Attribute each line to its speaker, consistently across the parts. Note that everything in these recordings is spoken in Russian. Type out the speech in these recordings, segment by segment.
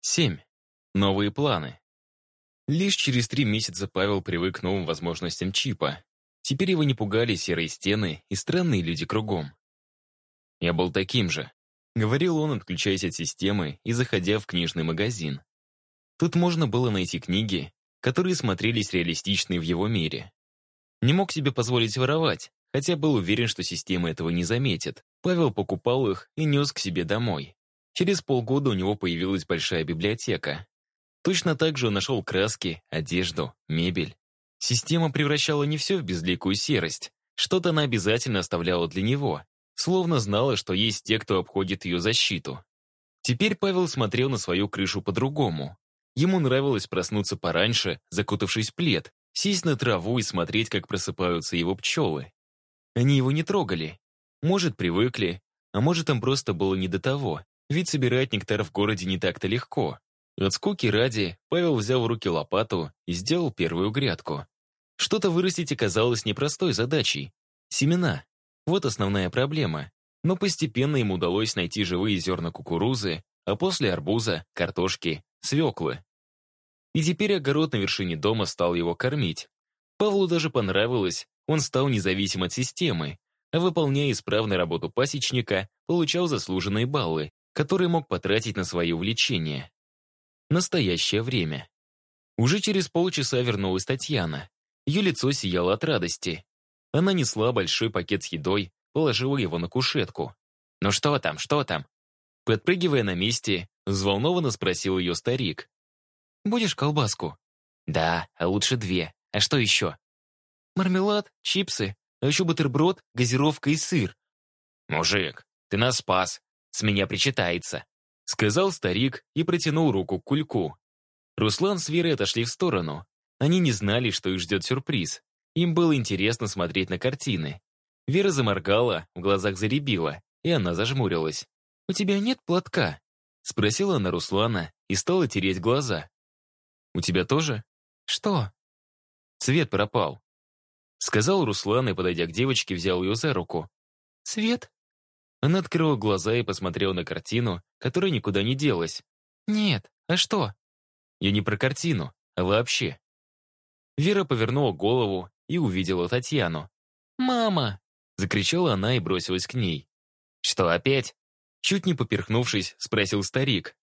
Speaker 1: 7. Новые планы. Лишь через три месяца Павел привык к новым возможностям чипа. Теперь его не пугали серые стены и странные люди кругом. «Я был таким же», — говорил он, отключаясь от системы и заходя в книжный магазин. Тут можно было найти книги, которые смотрелись реалистичной в его мире. Не мог себе позволить воровать, хотя был уверен, что система этого не заметит. Павел покупал их и нес к себе домой. Через полгода у него появилась большая библиотека. Точно так же он нашел краски, одежду, мебель. Система превращала не все в безликую серость. Что-то она обязательно оставляла для него, словно знала, что есть те, кто обходит ее защиту. Теперь Павел смотрел на свою крышу по-другому. Ему нравилось проснуться пораньше, закутавшись в плед, сесть на траву и смотреть, как просыпаются его пчелы. Они его не трогали. Может, привыкли, а может, им просто было не до того. Ведь собирать нектар в городе не так-то легко. От скуки ради Павел взял в руки лопату и сделал первую грядку. Что-то вырастить оказалось непростой задачей. Семена. Вот основная проблема. Но постепенно ему удалось найти живые зерна кукурузы, а после арбуза, картошки, свеклы. И теперь огород на вершине дома стал его кормить. Павлу даже понравилось, он стал независим от системы, а выполняя исправно работу пасечника, получал заслуженные баллы, который мог потратить на свои увлечения. Настоящее время. Уже через полчаса вернулась Татьяна. Ее лицо сияло от радости. Она несла большой пакет с едой, положила его на кушетку. «Ну что там, что там?» Подпрыгивая на месте, взволнованно спросил ее старик. «Будешь колбаску?» «Да, а лучше две. А что еще?» «Мармелад, чипсы, а еще бутерброд, газировка и сыр».
Speaker 2: «Мужик, ты нас спас. С меня причитается», —
Speaker 1: сказал старик и протянул руку к кульку. Руслан с Верой отошли в сторону. Они не знали, что их ждет сюрприз. Им было интересно смотреть на картины. Вера заморгала, в глазах заребила, и она зажмурилась. «У тебя нет платка?» — спросила она Руслана и стала тереть глаза. «У тебя тоже?»
Speaker 3: «Что?»
Speaker 1: «Цвет пропал», — сказал Руслан и, подойдя к девочке, взял ее за руку.
Speaker 3: «Цвет?»
Speaker 1: Она открыла глаза и посмотрела на картину, которая никуда не делась.
Speaker 3: «Нет, а что?»
Speaker 1: «Я не про картину, а вообще». Вера повернула голову и увидела Татьяну.
Speaker 3: «Мама!»
Speaker 1: — закричала она и бросилась к ней.
Speaker 2: «Что, опять?»
Speaker 1: Чуть не поперхнувшись, спросил старик.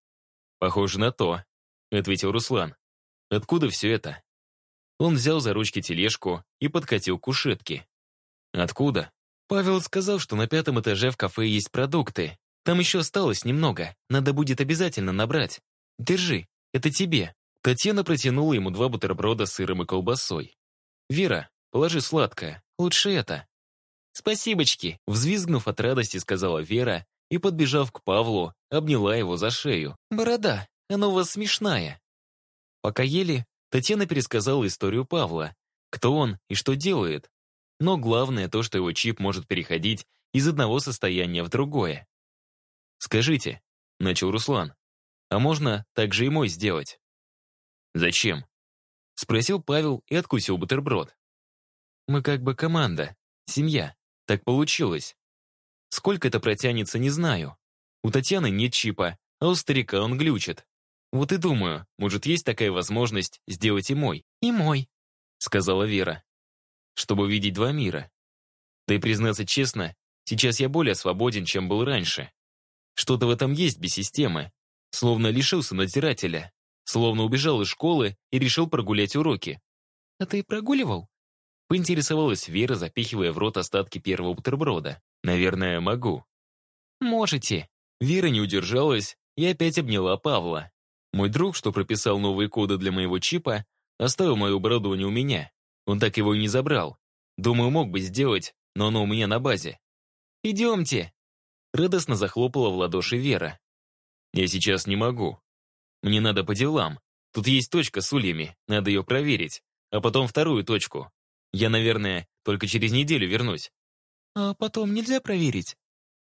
Speaker 1: «Похоже на то», — ответил Руслан. «Откуда все это?» Он взял за ручки тележку и подкатил к кушетке. «Откуда?»
Speaker 3: Павел сказал, что на пятом этаже в кафе есть продукты. Там еще осталось немного, надо будет обязательно набрать. Держи, это тебе».
Speaker 1: Татьяна протянула ему два бутерброда с сыром и колбасой. «Вера, положи сладкое, лучше это».
Speaker 3: «Спасибочки»,
Speaker 1: взвизгнув от радости, сказала Вера и, подбежав к Павлу, обняла его за шею.
Speaker 3: «Борода, она у вас смешная».
Speaker 1: Пока ели, Татьяна пересказала историю Павла, кто он и что делает. Но главное то, что его чип может переходить из одного состояния в другое. «Скажите», — начал Руслан, «а можно так же и мой сделать?» «Зачем?» — спросил Павел и откусил бутерброд. «Мы как бы команда, семья. Так получилось. Сколько это протянется, не знаю. У Татьяны нет чипа, а у старика он глючит. Вот и думаю, может, есть такая возможность сделать и мой.
Speaker 3: «И мой», —
Speaker 1: сказала Вера чтобы видеть два мира. Да и признаться честно, сейчас я более свободен, чем был раньше. Что-то в этом есть без системы. Словно лишился надзирателя. Словно убежал из школы и решил прогулять уроки.
Speaker 3: «А ты прогуливал?»
Speaker 1: Поинтересовалась Вера, запихивая в рот остатки первого бутерброда. «Наверное, могу».
Speaker 3: «Можете».
Speaker 1: Вера не удержалась и опять обняла Павла. Мой друг, что прописал новые коды для моего чипа, оставил мое оборудование у меня. Он так его и не забрал. Думаю, мог бы сделать, но оно у меня на базе.
Speaker 3: «Идемте!»
Speaker 1: Радостно захлопала в ладоши Вера. «Я сейчас не могу. Мне надо по делам. Тут есть точка с ульями, надо ее проверить. А потом вторую точку. Я, наверное, только через неделю вернусь».
Speaker 3: «А потом нельзя проверить?»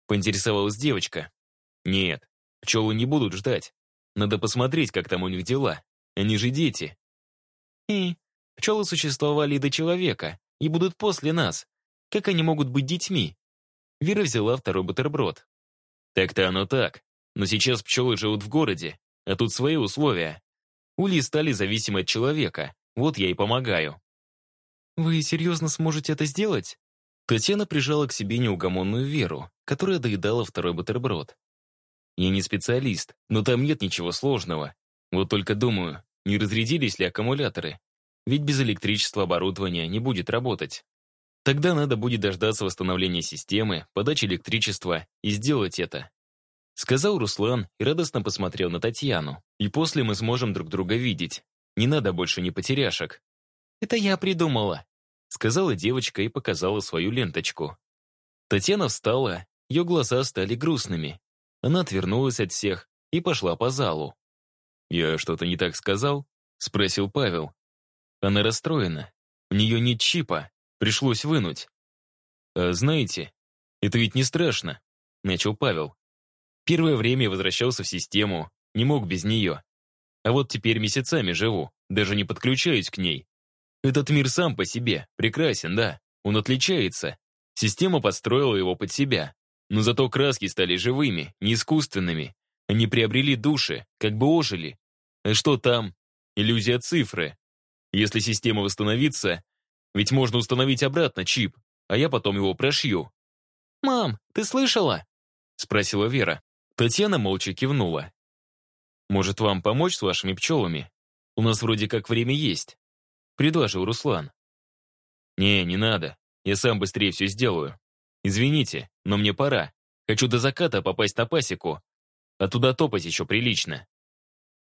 Speaker 1: Поинтересовалась девочка. «Нет, пчелы не будут ждать. Надо посмотреть, как там у них дела. Они же дети».
Speaker 3: «И Пчелы существовали и до человека, и будут после нас. Как они могут быть детьми?
Speaker 1: Вера взяла второй бутерброд. Так-то оно так. Но сейчас пчелы живут в городе, а тут свои условия. Ульи стали зависимы от человека, вот я и помогаю.
Speaker 3: Вы серьезно сможете это сделать?
Speaker 1: Татьяна прижала к себе неугомонную Веру, которая доедала второй бутерброд. Я не специалист, но там нет ничего сложного. Вот только думаю, не разрядились ли аккумуляторы? Ведь без электричества оборудование не будет работать. Тогда надо будет дождаться восстановления системы, подачи электричества и сделать это. Сказал Руслан и радостно посмотрел на Татьяну. И после мы сможем друг друга видеть. Не надо больше ни потеряшек.
Speaker 3: «Это я придумала», —
Speaker 1: сказала девочка и показала свою ленточку. Татьяна встала, ее глаза стали грустными. Она отвернулась от всех и пошла по залу. «Я что-то не так сказал?» — спросил Павел. Она расстроена. У нее нет чипа. Пришлось вынуть. «А знаете, это ведь не страшно», — начал Павел. «Первое время я возвращался в систему, не мог без нее. А вот теперь месяцами живу, даже не подключаюсь к ней. Этот мир сам по себе, прекрасен, да, он отличается. Система подстроила его под себя. Но зато краски стали живыми, не искусственными. Они приобрели души, как бы ожили. А что там? Иллюзия цифры. Если система восстановится, ведь можно установить обратно чип, а я потом его прошью.
Speaker 3: «Мам, ты слышала?» — спросила Вера.
Speaker 1: Татьяна молча кивнула. «Может, вам помочь с вашими пчелами? У нас вроде как время есть», — предложил Руслан. «Не, не надо. Я сам быстрее все сделаю. Извините, но мне пора. Хочу до заката попасть на пасеку, а туда топать еще прилично».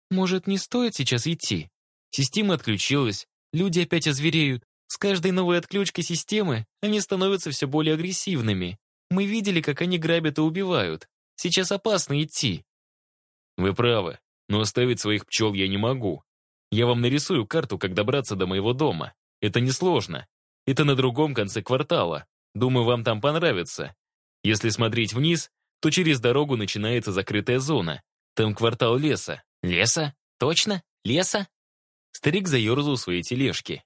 Speaker 3: «Может, не стоит сейчас идти? Система отключилась, люди опять озвереют. С каждой новой отключкой системы они становятся все более агрессивными. Мы видели, как они грабят и убивают. Сейчас опасно идти».
Speaker 1: «Вы правы, но оставить своих пчел я не могу. Я вам нарисую карту, как добраться до моего дома. Это несложно. Это на другом конце квартала. Думаю, вам там понравится. Если смотреть вниз, то через дорогу начинается закрытая зона. Там квартал леса.
Speaker 3: Леса? Точно? Леса?
Speaker 1: Старик заерзал свои тележки.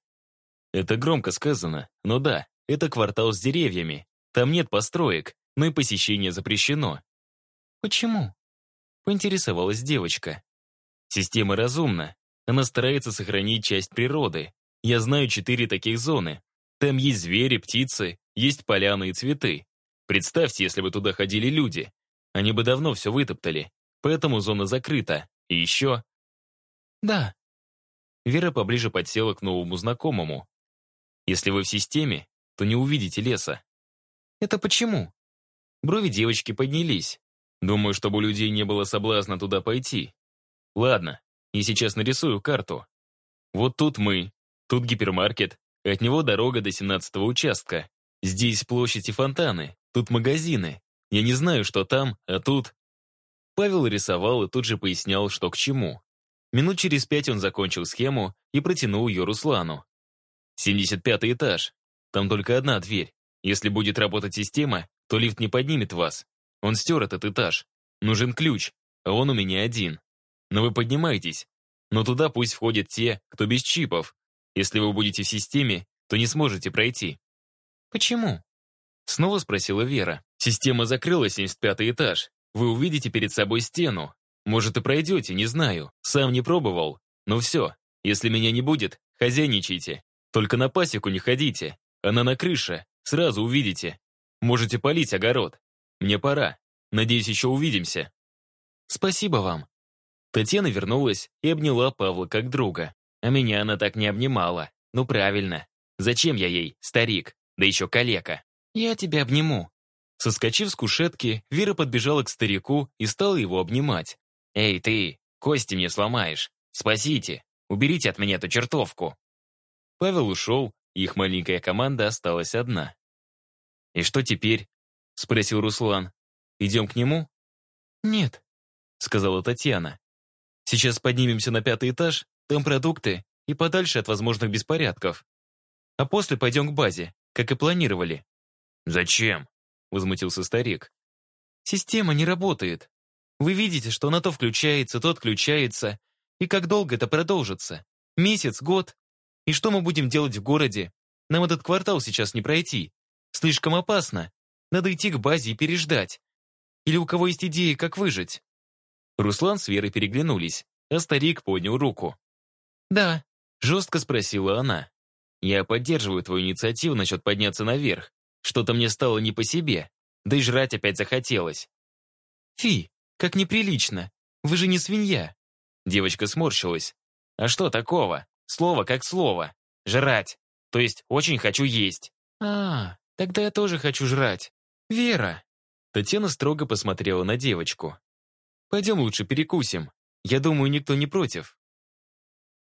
Speaker 1: Это громко сказано, но да, это квартал с деревьями. Там нет построек, но и посещение запрещено.
Speaker 3: Почему? Поинтересовалась девочка.
Speaker 1: Система разумна. Она старается сохранить часть природы. Я знаю четыре таких зоны. Там есть звери, птицы, есть поляны и цветы. Представьте, если бы туда ходили люди. Они бы давно все вытоптали. Поэтому зона закрыта. И еще...
Speaker 3: Да.
Speaker 1: Вера поближе подсела к новому знакомому. Если вы в системе, то не увидите леса.
Speaker 3: Это почему?
Speaker 1: Брови девочки поднялись. Думаю, чтобы у людей не было соблазна туда пойти. Ладно, я сейчас нарисую карту. Вот тут мы, тут гипермаркет, от него дорога до 17-го участка. Здесь площадь и фонтаны, тут магазины. Я не знаю, что там, а тут... Павел рисовал и тут же пояснял, что к чему. Минут через пять он закончил схему и протянул ее Руслану. 75 этаж. Там только одна дверь. Если будет работать система, то лифт не поднимет вас. Он стер этот этаж. Нужен ключ, а он у меня один. Но вы поднимаетесь. Но туда пусть входят те, кто без чипов. Если вы будете в системе, то не сможете пройти.
Speaker 3: Почему?
Speaker 1: Снова спросила Вера. Система закрыла 75 этаж. Вы увидите перед собой стену. Может и пройдете, не знаю. Сам не пробовал. Но все. Если меня не будет, хозяйничайте. Только на пасеку не ходите. Она на крыше. Сразу увидите. Можете полить огород. Мне пора. Надеюсь, еще увидимся.
Speaker 3: Спасибо вам.
Speaker 1: Татьяна вернулась и обняла Павла как друга. А меня она так не обнимала. Ну правильно. Зачем я ей, старик? Да еще калека.
Speaker 3: Я тебя обниму.
Speaker 1: Соскочив с кушетки, Вера подбежала к старику и стала его обнимать. «Эй, ты, кости мне сломаешь. Спасите. Уберите от меня эту чертовку». Павел ушел, их маленькая команда осталась одна. «И что теперь?» — спросил Руслан. «Идем к нему?»
Speaker 3: «Нет», —
Speaker 1: сказала Татьяна. «Сейчас поднимемся на пятый этаж, там продукты и подальше от возможных беспорядков. А после пойдем к базе, как и планировали». «Зачем?» — возмутился старик.
Speaker 3: «Система не работает. Вы видите, что она то включается, то отключается. И как долго это продолжится? Месяц, год? И что мы будем делать в городе? Нам этот квартал сейчас не пройти. Слишком опасно. Надо идти к базе и переждать. Или у кого есть идеи, как выжить?»
Speaker 1: Руслан с Верой переглянулись, а старик поднял руку.
Speaker 3: «Да», —
Speaker 1: жестко спросила она. «Я поддерживаю твою инициативу насчет подняться наверх. Что-то мне стало не по себе, да и жрать опять захотелось».
Speaker 3: «Фи, как неприлично. Вы же не свинья».
Speaker 1: Девочка сморщилась. «А что такого? Слово как слово. Жрать. То есть очень хочу есть».
Speaker 3: «А, тогда я тоже хочу жрать. Вера».
Speaker 1: Татьяна строго посмотрела на девочку. «Пойдем лучше перекусим. Я думаю, никто не против».